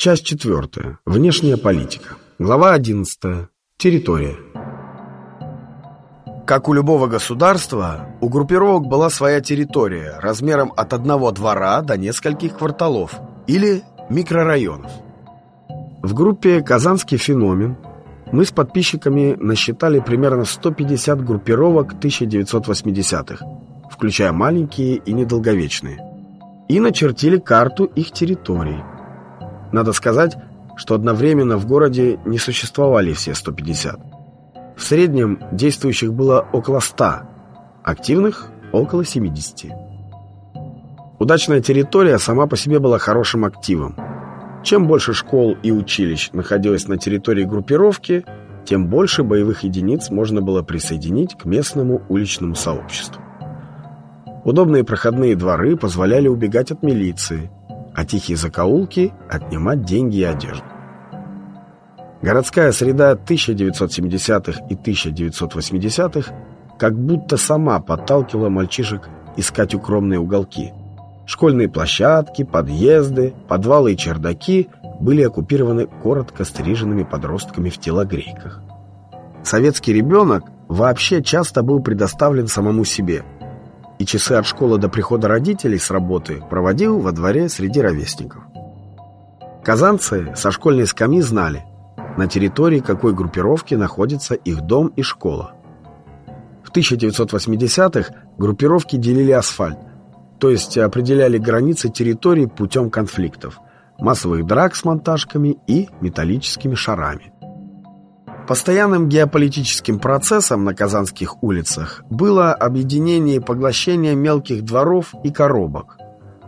Часть четвертая. Внешняя политика. Глава одиннадцатая. Территория. Как у любого государства, у группировок была своя территория размером от одного двора до нескольких кварталов или микрорайонов. В группе «Казанский феномен» мы с подписчиками насчитали примерно 150 группировок 1980-х, включая маленькие и недолговечные, и начертили карту их территорий. Надо сказать, что одновременно в городе не существовали все 150. В среднем действующих было около 100, активных – около 70. Удачная территория сама по себе была хорошим активом. Чем больше школ и училищ находилось на территории группировки, тем больше боевых единиц можно было присоединить к местному уличному сообществу. Удобные проходные дворы позволяли убегать от милиции, а тихие закоулки – отнимать деньги и одежду. Городская среда 1970-х и 1980-х как будто сама подталкивала мальчишек искать укромные уголки. Школьные площадки, подъезды, подвалы и чердаки были оккупированы коротко стриженными подростками в телогрейках. Советский ребенок вообще часто был предоставлен самому себе, и часы от школы до прихода родителей с работы проводил во дворе среди ровесников. Казанцы со школьной скамьи знали, на территории какой группировки находится их дом и школа. В 1980-х группировки делили асфальт, то есть определяли границы территории путем конфликтов, массовых драк с монтажками и металлическими шарами. Постоянным геополитическим процессом на казанских улицах было объединение и поглощение мелких дворов и коробок,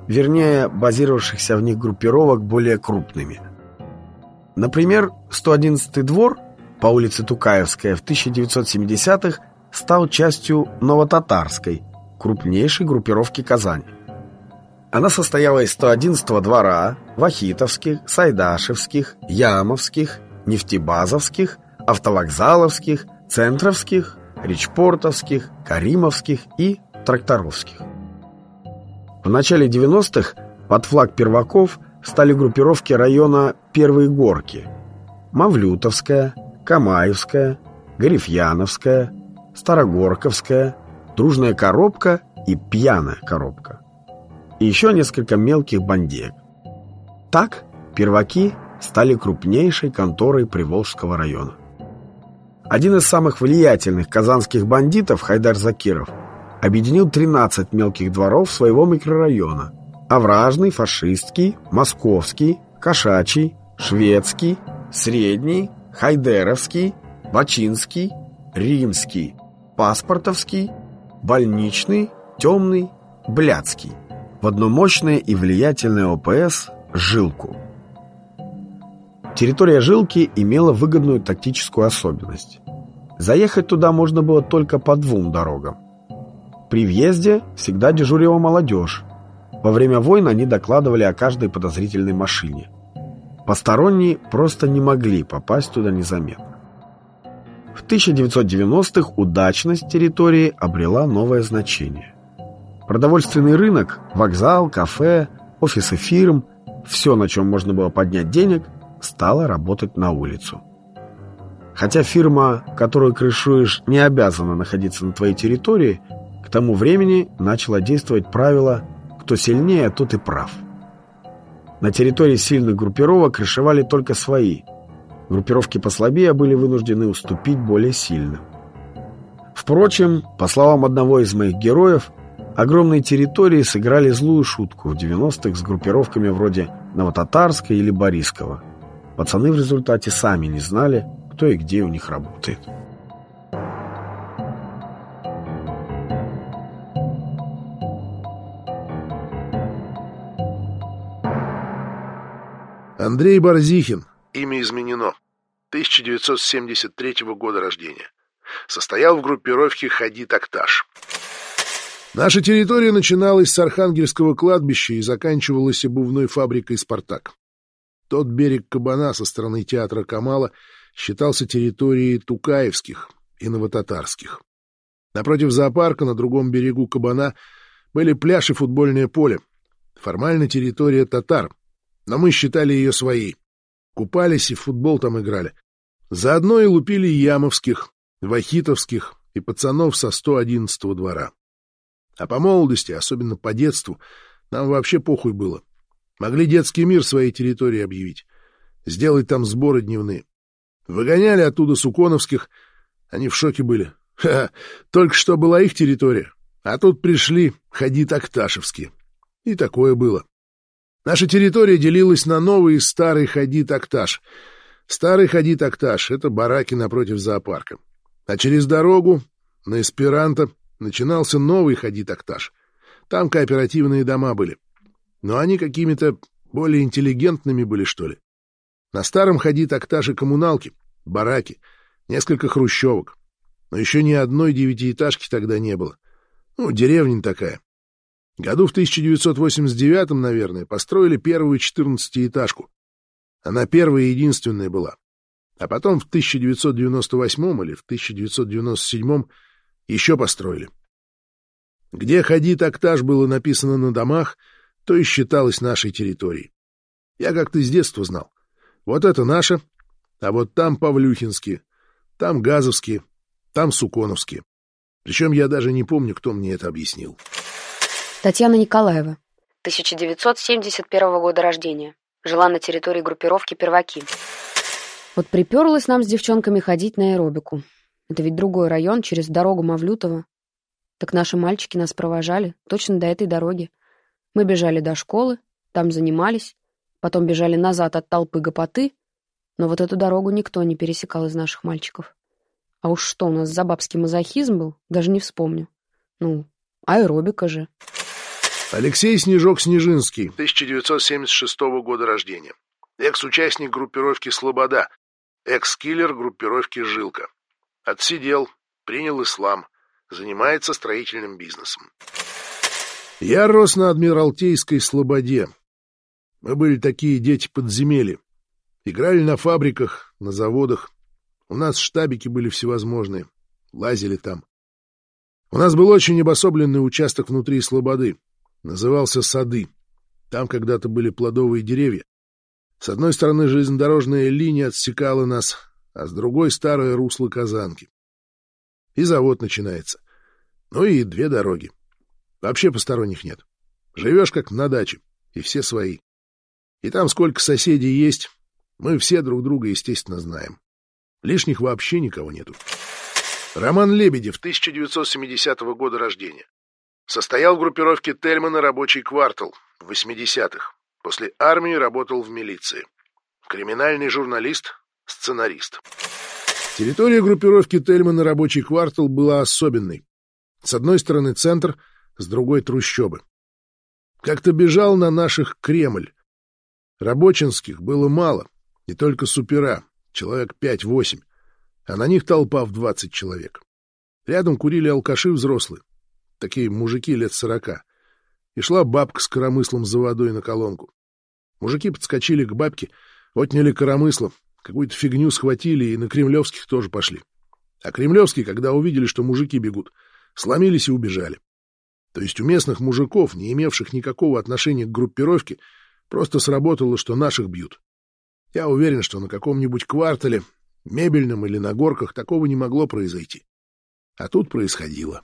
вернее, базировавшихся в них группировок более крупными – Например, 111-й двор по улице Тукаевская в 1970-х стал частью Новотатарской, крупнейшей группировки Казани. Она состояла из 111-го двора, Вахитовских, Сайдашевских, Ямовских, Нефтебазовских, Автовокзаловских, Центровских, Речпортовских, Каримовских и Тракторовских. В начале 90-х под флаг перваков – стали группировки района Первые Горки. Мавлютовская, Камаевская, Гарифьяновская, Старогорковская, Дружная коробка и Пьяная коробка. И еще несколько мелких бандеек. Так перваки стали крупнейшей конторой Приволжского района. Один из самых влиятельных казанских бандитов, Хайдар Закиров, объединил 13 мелких дворов своего микрорайона – овражный, фашистский, московский, кошачий, шведский, средний, хайдеровский, бачинский, римский, паспортовский, больничный, темный, блядский. В одно мощное и влиятельное ОПС «Жилку». Территория Жилки имела выгодную тактическую особенность. Заехать туда можно было только по двум дорогам. При въезде всегда дежурила молодежь, во время войн они докладывали о каждой подозрительной машине. Посторонние просто не могли попасть туда незаметно. В 1990-х удачность территории обрела новое значение. Продовольственный рынок, вокзал, кафе, офисы фирм, все, на чем можно было поднять денег, стало работать на улицу. Хотя фирма, которую крышуешь, не обязана находиться на твоей территории, к тому времени начало действовать правило кто сильнее, тот и прав. На территории сильных группировок крышевали только свои. Группировки послабее были вынуждены уступить более сильным. Впрочем, по словам одного из моих героев, огромные территории сыграли злую шутку в 90-х с группировками вроде Новотатарска или Борискова. Пацаны в результате сами не знали, кто и где у них работает. Андрей Барзихин. Имя изменено. 1973 года рождения. Состоял в группировке «Хади Такташ». Наша территория начиналась с Архангельского кладбища и заканчивалась обувной фабрикой «Спартак». Тот берег Кабана со стороны театра Камала считался территорией Тукаевских и Новотатарских. Напротив зоопарка на другом берегу Кабана были пляж и футбольное поле. Формально территория татар, но мы считали ее своей. Купались и в футбол там играли. Заодно и лупили ямовских, вахитовских и пацанов со 111-го двора. А по молодости, особенно по детству, нам вообще похуй было. Могли детский мир своей территории объявить. Сделать там сборы дневные. Выгоняли оттуда суконовских. Они в шоке были. Ха, -ха только что была их территория. А тут пришли ходи-такташевские. И такое было. Наша территория делилась на новый и старый ходи-такташ. Старый ходи-такташ — это бараки напротив зоопарка. А через дорогу, на эсперанто, начинался новый ходи-такташ. Там кооперативные дома были. Но они какими-то более интеллигентными были, что ли. На старом ходи-такташе коммуналки, бараки, несколько хрущевок. Но еще ни одной девятиэтажки тогда не было. Ну, деревня такая. Году в 1989, наверное, построили первую четырнадцатиэтажку. Она первая и единственная была. А потом в 1998 или в 1997 еще построили. Где ходи тактаж было написано на домах, то и считалось нашей территорией. Я как-то с детства знал. Вот это наше, а вот там Павлюхинские, там Газовские, там Суконовские. Причем я даже не помню, кто мне это объяснил. Татьяна Николаева, 1971 года рождения. Жила на территории группировки «Перваки». Вот приперлась нам с девчонками ходить на аэробику. Это ведь другой район, через дорогу Мавлютова. Так наши мальчики нас провожали точно до этой дороги. Мы бежали до школы, там занимались, потом бежали назад от толпы гопоты, но вот эту дорогу никто не пересекал из наших мальчиков. А уж что у нас за бабский мазохизм был, даже не вспомню. Ну, аэробика же. Алексей Снежок-Снежинский, 1976 года рождения. Экс-участник группировки «Слобода», экс-киллер группировки «Жилка». Отсидел, принял ислам, занимается строительным бизнесом. Я рос на Адмиралтейской Слободе. Мы были такие дети подземелья. Играли на фабриках, на заводах. У нас штабики были всевозможные. Лазили там. У нас был очень обособленный участок внутри Слободы. Назывался Сады. Там когда-то были плодовые деревья. С одной стороны железнодорожная линия отсекала нас, а с другой — старое русло Казанки. И завод начинается. Ну и две дороги. Вообще посторонних нет. Живешь как на даче, и все свои. И там сколько соседей есть, мы все друг друга, естественно, знаем. Лишних вообще никого нету. Роман Лебедев, 1970 года рождения. Состоял в группировке Тельмана «Рабочий квартал» в 80-х. После армии работал в милиции. Криминальный журналист, сценарист. Территория группировки Тельмана «Рабочий квартал» была особенной. С одной стороны центр, с другой — трущобы. Как-то бежал на наших Кремль. Рабочинских было мало, и только супера, человек пять-восемь, а на них толпа в двадцать человек. Рядом курили алкаши взрослые, такие мужики лет сорока. И шла бабка с коромыслом за водой на колонку. Мужики подскочили к бабке, отняли коромысло, какую-то фигню схватили и на кремлевских тоже пошли. А кремлевские, когда увидели, что мужики бегут, сломились и убежали. То есть у местных мужиков, не имевших никакого отношения к группировке, просто сработало, что наших бьют. Я уверен, что на каком-нибудь квартале, мебельном или на горках, такого не могло произойти. А тут происходило.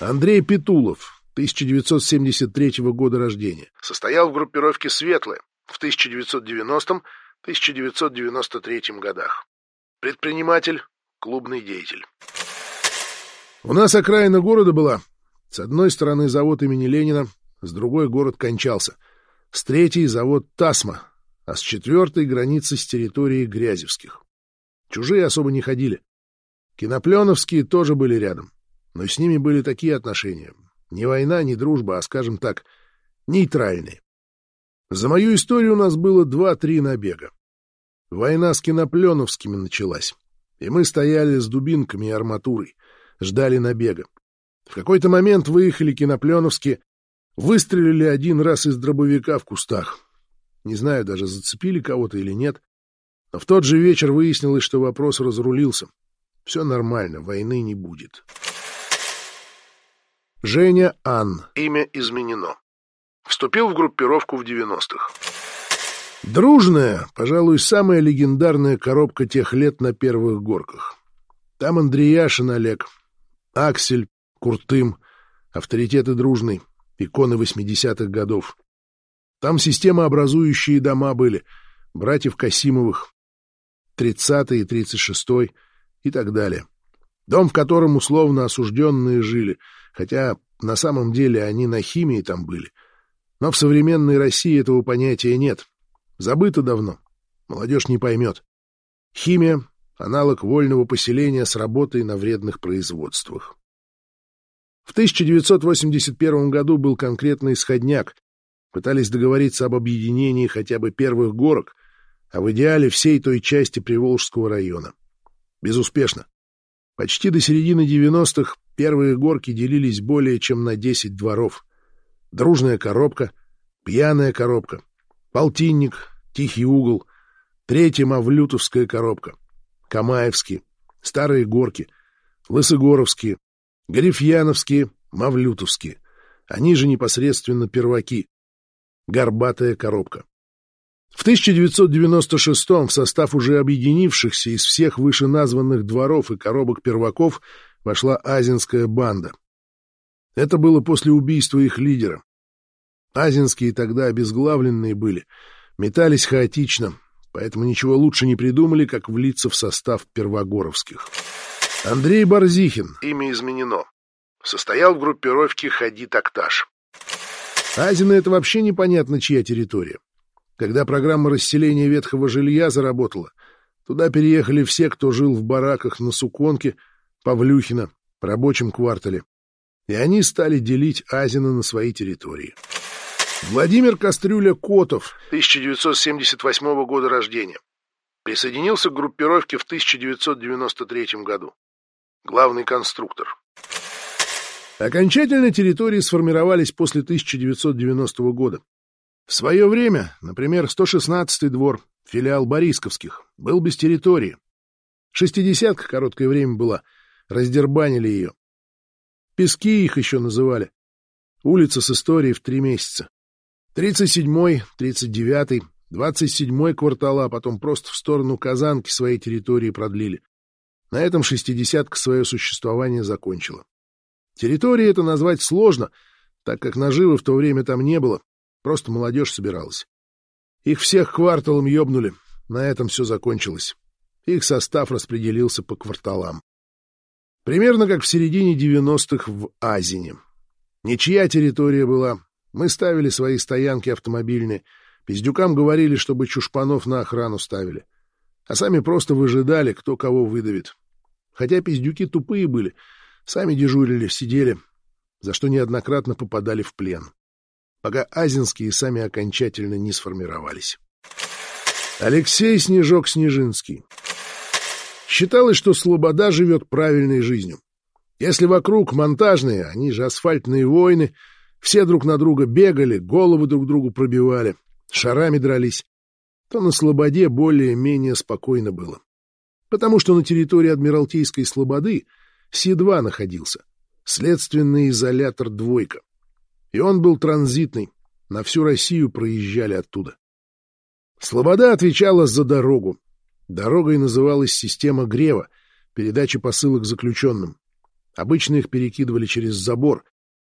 Андрей Петулов, 1973 года рождения, состоял в группировке «Светлые» в 1990-1993 годах. Предприниматель, клубный деятель. У нас окраина города была. С одной стороны завод имени Ленина, с другой город кончался. С третьей завод «Тасма», а с четвертой — границы с территорией Грязевских. Чужие особо не ходили. Кинопленовские тоже были рядом, но с ними были такие отношения. Не война, не дружба, а, скажем так, нейтральные. За мою историю у нас было два-три набега. Война с кинопленовскими началась, и мы стояли с дубинками и арматурой, ждали набега. В какой-то момент выехали кинопленовские, выстрелили один раз из дробовика в кустах. Не знаю, даже зацепили кого-то или нет. Но в тот же вечер выяснилось, что вопрос разрулился. Все нормально, войны не будет. Женя Ан. Имя изменено. Вступил в группировку в 90-х. Дружная, пожалуй, самая легендарная коробка тех лет на первых горках. Там Андреяшин Олег, Аксель, Куртым, авторитеты дружной, иконы 80-х годов. Там системообразующие дома были, братьев Касимовых, 30-й и 36-й и так далее. Дом, в котором условно осужденные жили, хотя на самом деле они на химии там были. Но в современной России этого понятия нет. Забыто давно. Молодежь не поймет. Химия — аналог вольного поселения с работой на вредных производствах. В 1981 году был конкретный исходняк. Пытались договориться об объединении хотя бы первых горок, а в идеале всей той части Приволжского района. Безуспешно. Почти до середины 90-х первые горки делились более чем на 10 дворов. Дружная коробка, пьяная коробка, полтинник, Тихий угол, третья Мавлютовская коробка, Камаевские, Старые Горки, Лысогоровские, Гарифьяновские, Мавлютовские, они же непосредственно перваки, Горбатая коробка. В 1996 в состав уже объединившихся из всех вышеназванных дворов и коробок перваков вошла Азинская банда. Это было после убийства их лидера. Азинские тогда обезглавленные были — метались хаотично, поэтому ничего лучше не придумали, как влиться в состав первогоровских. Андрей Барзихин, имя изменено, состоял в группировке «Ходи Такташ». Азина — это вообще непонятно, чья территория. Когда программа расселения ветхого жилья заработала, туда переехали все, кто жил в бараках на Суконке, Павлюхина, рабочем квартале. И они стали делить Азина на свои территории. Владимир Кастрюля Котов, 1978 года рождения. Присоединился к группировке в 1993 году. Главный конструктор. Окончательно территории сформировались после 1990 года. В свое время, например, 116-й двор, филиал Борисковских, был без территории. Шестидесятка короткое время была, раздербанили ее. Пески их еще называли. Улица с историей в три месяца. Тридцать седьмой, тридцать девятый, двадцать седьмой квартала, а потом просто в сторону Казанки своей территории продлили. На этом шестидесятка свое существование закончила. Территории это назвать сложно, так как наживы в то время там не было, просто молодежь собиралась. Их всех кварталом ёбнули, на этом все закончилось. Их состав распределился по кварталам. Примерно как в середине девяностых в Азине. Ничья территория была, мы ставили свои стоянки автомобильные, пиздюкам говорили, чтобы чушпанов на охрану ставили. А сами просто выжидали, кто кого выдавит. Хотя пиздюки тупые были, сами дежурили, сидели, за что неоднократно попадали в плен. Пока азинские сами окончательно не сформировались. Алексей Снежок-Снежинский. Считалось, что Слобода живет правильной жизнью. Если вокруг монтажные, они же асфальтные войны — все друг на друга бегали, головы друг другу пробивали, шарами дрались, то на Слободе более-менее спокойно было. Потому что на территории Адмиралтейской Слободы Си-2 находился, следственный изолятор «двойка». И он был транзитный, на всю Россию проезжали оттуда. Слобода отвечала за дорогу. Дорогой называлась система Грева, передачи посылок заключенным. Обычно их перекидывали через забор,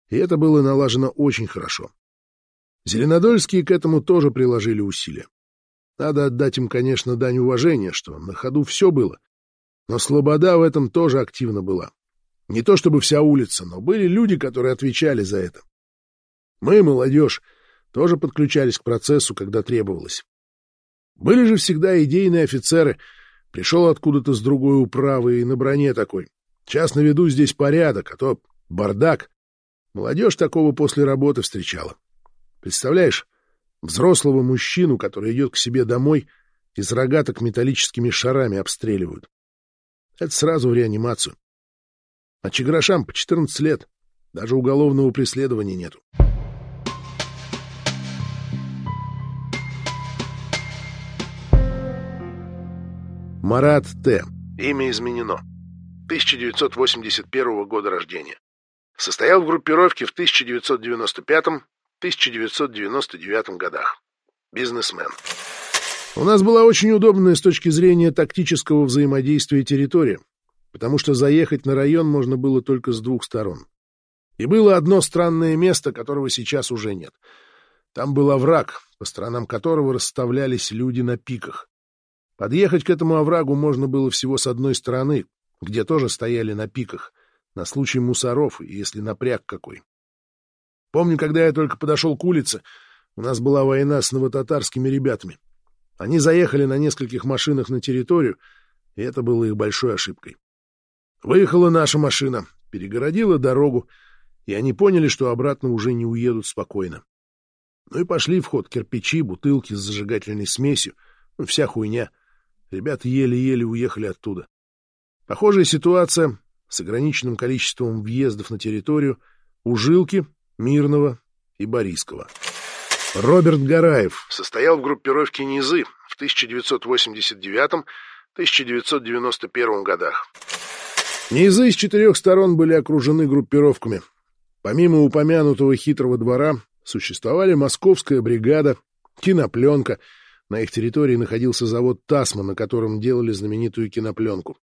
и это было налажено очень хорошо. Зеленодольские к этому тоже приложили усилия. Надо отдать им, конечно, дань уважения, что на ходу все было. Но Слобода в этом тоже активно была. Не то чтобы вся улица, но были люди, которые отвечали за это. Мы, молодежь, тоже подключались к процессу, когда требовалось. Были же всегда идейные офицеры. Пришел откуда-то с другой управы и на броне такой. Час наведу здесь порядок, а то бардак. Молодежь такого после работы встречала. Представляешь, взрослого мужчину, который идет к себе домой, из рогаток металлическими шарами обстреливают. Это сразу в реанимацию. А чеграшам по 14 лет. Даже уголовного преследования нету. Марат Т. Имя изменено. 1981 года рождения. Состоял в группировке в 1995-1999 годах. Бизнесмен. У нас была очень удобная с точки зрения тактического взаимодействия территория, потому что заехать на район можно было только с двух сторон. И было одно странное место, которого сейчас уже нет. Там был овраг, по сторонам которого расставлялись люди на пиках. Подъехать к этому оврагу можно было всего с одной стороны, где тоже стояли на пиках, на случай мусоров, если напряг какой. Помню, когда я только подошел к улице, у нас была война с новотатарскими ребятами. Они заехали на нескольких машинах на территорию, и это было их большой ошибкой. Выехала наша машина, перегородила дорогу, и они поняли, что обратно уже не уедут спокойно. Ну и пошли в ход кирпичи, бутылки с зажигательной смесью, ну, вся хуйня. Ребята еле-еле уехали оттуда. Похожая ситуация с ограниченным количеством въездов на территорию у Жилки, Мирного и Борискова. Роберт Гараев состоял в группировке «Низы» в 1989-1991 годах. Низы с четырех сторон были окружены группировками. Помимо упомянутого хитрого двора существовали московская бригада, кинопленка. На их территории находился завод «Тасма», на котором делали знаменитую кинопленку.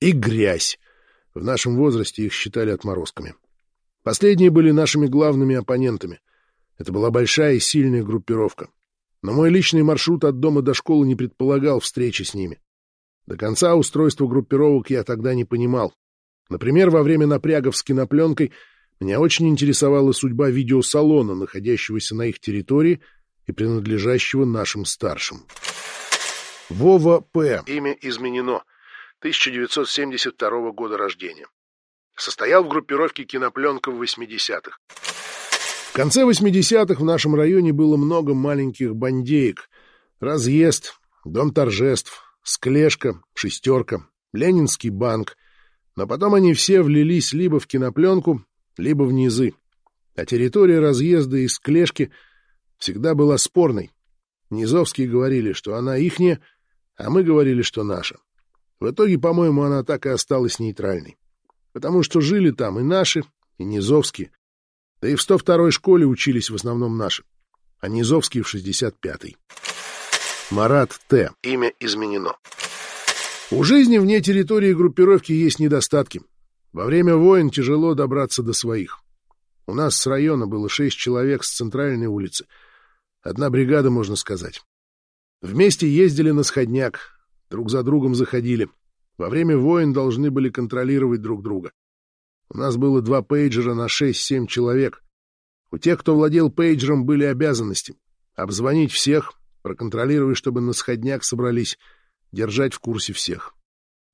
И грязь. В нашем возрасте их считали отморозками. Последние были нашими главными оппонентами. Это была большая и сильная группировка. Но мой личный маршрут от дома до школы не предполагал встречи с ними. До конца устройства группировок я тогда не понимал. Например, во время напрягов с кинопленкой меня очень интересовала судьба видеосалона, находящегося на их территории и принадлежащего нашим старшим. Вова П. Имя изменено. 1972 года рождения. Состоял в группировке кинопленка в 80-х. В конце 80-х в нашем районе было много маленьких бандеек. Разъезд, дом торжеств, склешка, шестерка, Ленинский банк. Но потом они все влились либо в кинопленку, либо в низы. А территория разъезда и склешки всегда была спорной. Низовские говорили, что она ихняя, а мы говорили, что наша. В итоге, по-моему, она так и осталась нейтральной. Потому что жили там и наши, и низовские. Да и в 102-й школе учились в основном наши, а Низовский в 65-й. Марат Т. Имя изменено. У жизни вне территории группировки есть недостатки. Во время войн тяжело добраться до своих. У нас с района было шесть человек с центральной улицы. Одна бригада, можно сказать. Вместе ездили на сходняк, друг за другом заходили. Во время войн должны были контролировать друг друга. У нас было два пейджера на 6-7 человек. У тех, кто владел пейджером, были обязанности. Обзвонить всех, проконтролировать, чтобы на сходняк собрались, держать в курсе всех.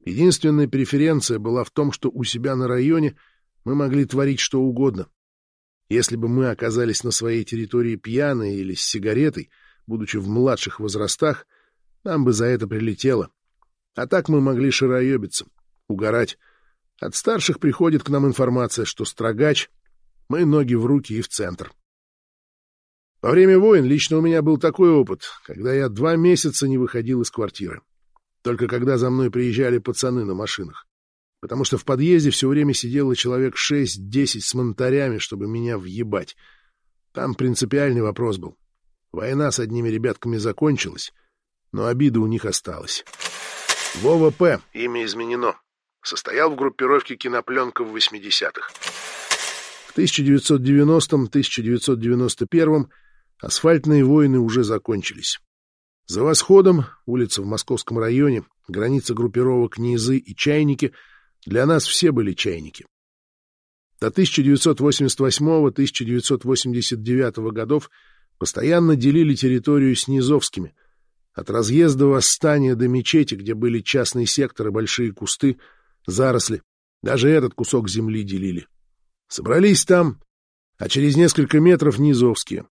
Единственная преференция была в том, что у себя на районе мы могли творить что угодно. Если бы мы оказались на своей территории пьяные или с сигаретой, будучи в младших возрастах, нам бы за это прилетело. А так мы могли шароебиться, угорать, от старших приходит к нам информация, что строгач, мы ноги в руки и в центр. Во время войн лично у меня был такой опыт, когда я два месяца не выходил из квартиры. Только когда за мной приезжали пацаны на машинах. Потому что в подъезде все время сидело человек шесть-десять с монтарями, чтобы меня въебать. Там принципиальный вопрос был. Война с одними ребятками закончилась, но обида у них осталась. Вова П. Имя изменено состоял в группировке кинопленка в 80-х. В 1990-1991 асфальтные войны уже закончились. За восходом, улица в московском районе, граница группировок Низы и Чайники, для нас все были чайники. До 1988-1989 годов постоянно делили территорию с Низовскими. От разъезда восстания до мечети, где были частные секторы, большие кусты, заросли, даже этот кусок земли делили. Собрались там, а через несколько метров низовские.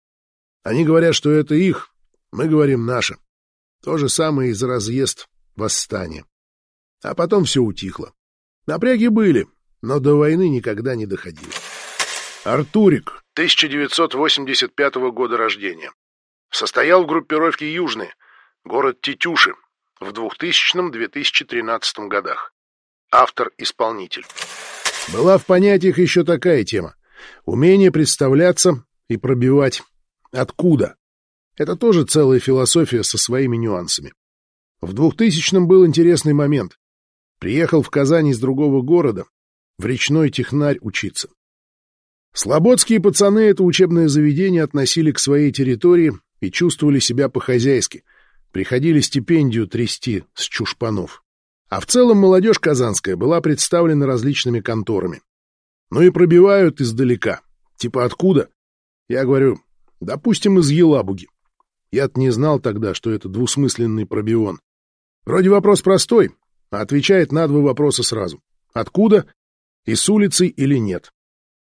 Они говорят, что это их, мы говорим наше. То же самое из разъезд восстания. А потом все утихло. Напряги были, но до войны никогда не доходили. Артурик, 1985 года рождения. Состоял в группировке «Южный», город Тетюши, в 2000-2013 годах автор-исполнитель. Была в понятиях еще такая тема — умение представляться и пробивать. Откуда? Это тоже целая философия со своими нюансами. В 2000-м был интересный момент. Приехал в Казань из другого города, в речной технарь учиться. Слободские пацаны это учебное заведение относили к своей территории и чувствовали себя по-хозяйски. Приходили стипендию трясти с чушпанов. А в целом молодежь казанская была представлена различными конторами. Ну и пробивают издалека. Типа откуда? Я говорю, допустим, из Елабуги. Я-то не знал тогда, что это двусмысленный пробион. Вроде вопрос простой, а отвечает на два вопроса сразу. Откуда? И с улицей или нет?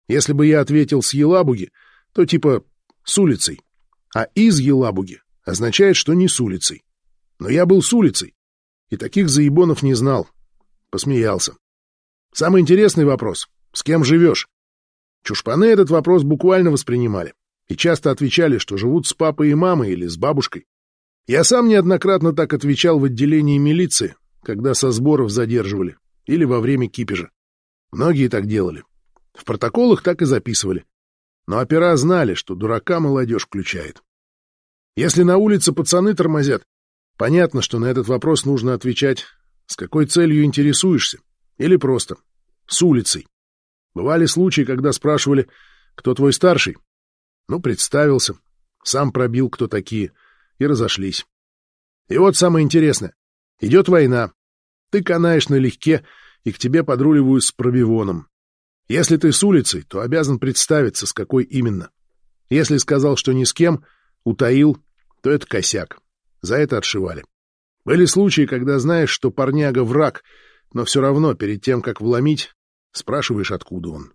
Если бы я ответил с Елабуги, то типа с улицей. А из Елабуги означает, что не с улицей. Но я был с улицей, и таких заебонов не знал. Посмеялся. Самый интересный вопрос — с кем живешь? Чушпаны этот вопрос буквально воспринимали и часто отвечали, что живут с папой и мамой или с бабушкой. Я сам неоднократно так отвечал в отделении милиции, когда со сборов задерживали, или во время кипежа. Многие так делали. В протоколах так и записывали. Но опера знали, что дурака молодежь включает. Если на улице пацаны тормозят, понятно, что на этот вопрос нужно отвечать, с какой целью интересуешься, или просто с улицей. Бывали случаи, когда спрашивали, кто твой старший. Ну, представился, сам пробил, кто такие, и разошлись. И вот самое интересное. Идет война. Ты канаешь налегке, и к тебе подруливают с пробивоном. Если ты с улицы, то обязан представиться, с какой именно. Если сказал, что ни с кем, утаил, то это косяк. За это отшивали. Были случаи, когда знаешь, что парняга враг, но все равно перед тем, как вломить, спрашиваешь, откуда он.